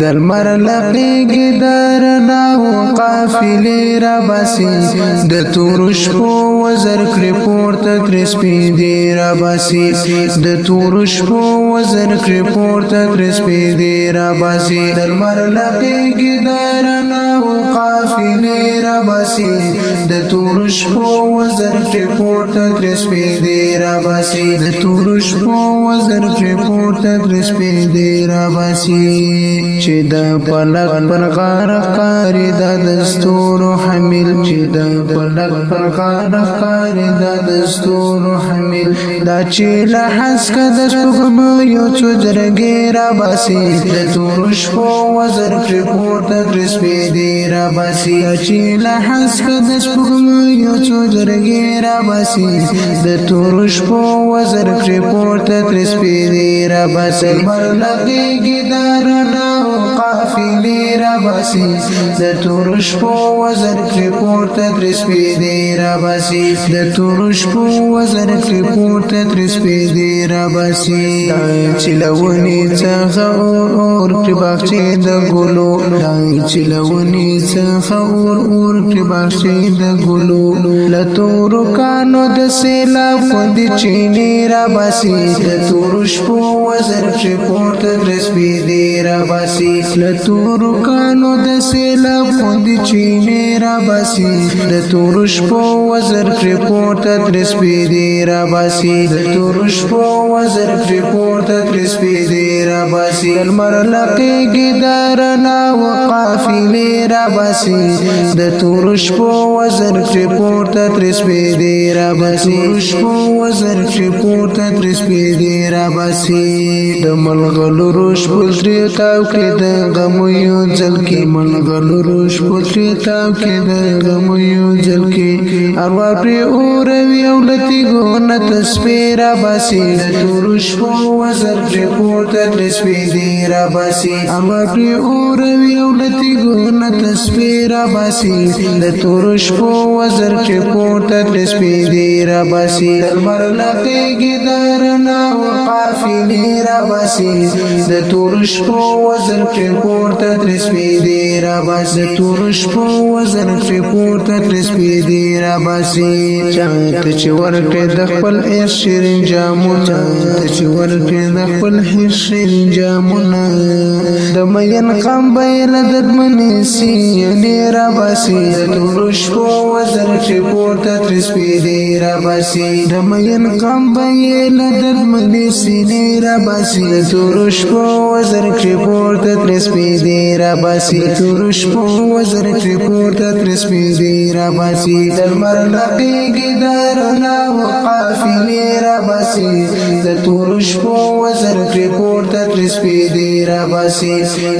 در مر لپیگی در ناو قافلی را باسی د تور شپو وزر کری پورت کری سپیدی را باسی د تور شپو وزر کری پورت کری سپیدی را باسی در مر لپیگی در ناو قافلی را باسی د تور شپو وزر کری پورت کری سپیدی را باسی د تور شپو وزر کری پورت کری سپیدی را باسی چې د پلک پر غار خاري د دستور حمل چې د پلک پر غار خاري د دستور حمل دا چې له حس کا د شپم یو چجرګي را باسي د تور شپو وزر پر کور د درسپې دی را باسي چې له حس کا د شپم یو چجرګي را باسي د تور شپو وزر پر کور د درسپې دی را باسي بل لګي ګدار نه قافلی را باسی د تورش په وزر کې پورته تر سپېدې را باسی د تورش په وزر کې پورته تر سپېدې را باسی چلونی څنګه اور اور کې باغچې د ګلو چلونی څنګه اور اور کې باغچې د ګلو لتور کانو د سیلا خوند چینی را باسی د تورش په وزر کې پورته تر سپېدې را باسی لتور کانو د سیلاب خوند چینه را باسي د تور شپو وزر پر پورته ترس پی دی را باسي د تور شپو وزر پر پورته ترس پی دی را باسي المر لقيږي دارنا وقافلې را باسي د تور شپو وزر پر پورته ترس پی دی را باسي شپو وزر پر پورته ترس پی دی را باسي د ملغلو روش بل تری تاو کې کې د غم یو ځل کې منګل روش پوتې تا کې د غم یو ځل کې اروا پر اوروي تیګو نه تصویر باسي د تور شپو وزر پر کوټه تصویر باسي اما پر اور ویو لتی ګو نه تصویر باسي د تور شپو وزر پر کوټه تصویر باسي مر لقيګي درنا او قافلې را باسي د تور شپو وزر پر کوټه تصویر باسي د تور شپو وزر پر کوټه تصویر باسي چا ته چې ورکې د خپل ایس شیرین جامونه چې ورکې د خپل هیڅ شیرین جامونه د مین قم بیل د منی سی ډیرا باسي د نور شپو وزر چې پورته تر سپی ډیرا باسي د مین قم بیل د منی سی ډیرا باسي د نور شپو وزر چې پورته تر سپی ډیرا باسي د نور شپو وزر چې پورته تر سپی ډیرا باسي د مرنقي ګدارونه قافلې را باسي د تور شپو وزر ترې پورته ترې سپېدې را باسي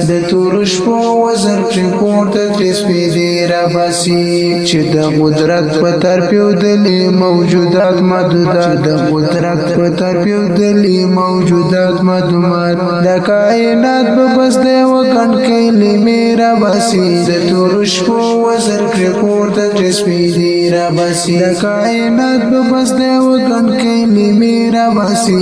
د تور شپو وزر ترې پورته ترې سپېدې را باسي چې د قدرت په تر پیودلې موجودات محدودات د قدرت په تر پیودلې موجودات محدودات د کائنات په بس دی وکړ کلمې میرا باسي د تور شپو وزر ترې پورته ترې سپېدې را باسي د کائنات په بس دی وګن کې می میرا باسي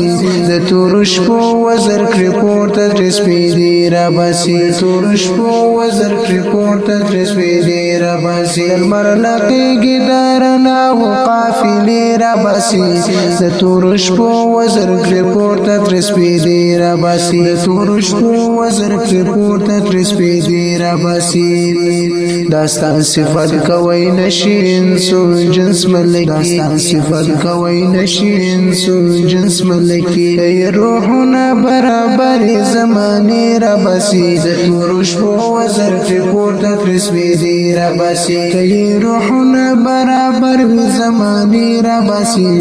د تورش په وزر کړی پورته درس پی دی را باسي تورش په وزر کړی پورته درس پی دی را باسي مر لقيږي درنا هو قافلې را باسي د تورش په وزر کړی پورته درس پی دی را باسي د تورش په وزر کړی پورته درس پی دی را باسي داستان صفات کوي نشي انسو جنس ملګری داستان صفت کوي نشي انسو جنس ملکی ای روحنا برابر زمانی را بسی زخمروش پو وزر فکورت کرسمی دی را بسی ای روحنا برابر زمانی را بسی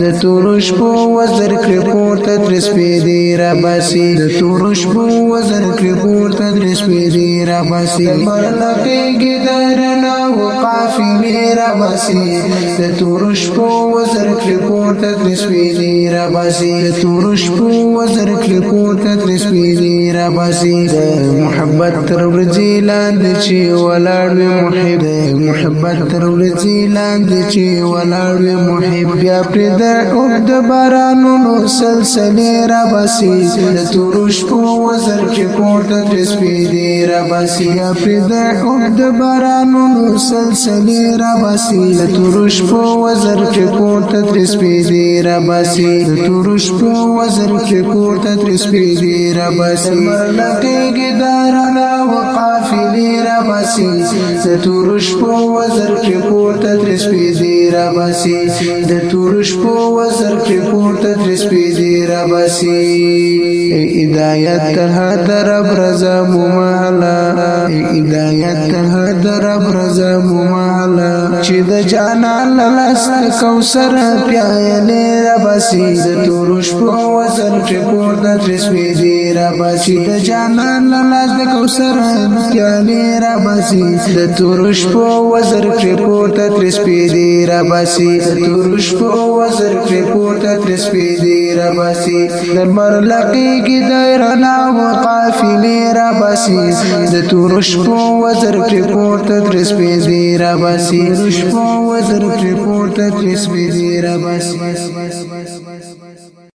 د توروش پو وزر کرپورت کرسمی دی را بسی د توروش پو وزر کرپورت کرسمی دی را بسی مرلقی گدرنا و قافی میرا بسی د توروش پو وزر کلکور تدرس ویلی را باسی تورش پو وزر کلکور تدرس ویلی را باسی محبت تر ورځې لاندې چې ولاړ وي محب محبت تر ورځې لاندې چې ولاړ وي محب بیا پرې د اوب د بارانونو سلسلې را باسی تورش پو وزر کلکور تدرس ویلی را باسی بیا پرې د اوب د بارانونو سلسلې را باسی تورش پو وزر کلکور کور ته تر سپېدې را باسي د تور شپو وزر کې کور ته تر سپېدې را باسي مرلکېږي دارانا وقافلې را باسي د تور شپو وزر کې کور ته تر سپېدې را باسي د تور شپو وزر کې کور ته تر سپېدې را باسي هدایت ته در برزا ممالا هدایت ته در برزا ممالا چې د جانا لست کو کوثر پیالې را باسي د تور شپو وزر ټکور د ترسمې دی را باسي د جانان لاله د کوثر پیالې را باسي د تور شپو وزر ټکور د ترسمې دی را باسي د تور شپو وزر ټکور د ترسمې دی را باسي د مرلقي کې دایره نا وقافلې را باسي د تور شپو وزر کې پورته تر سپې دی را باسي شپو وزر کې پورته تر سپې دی را باسي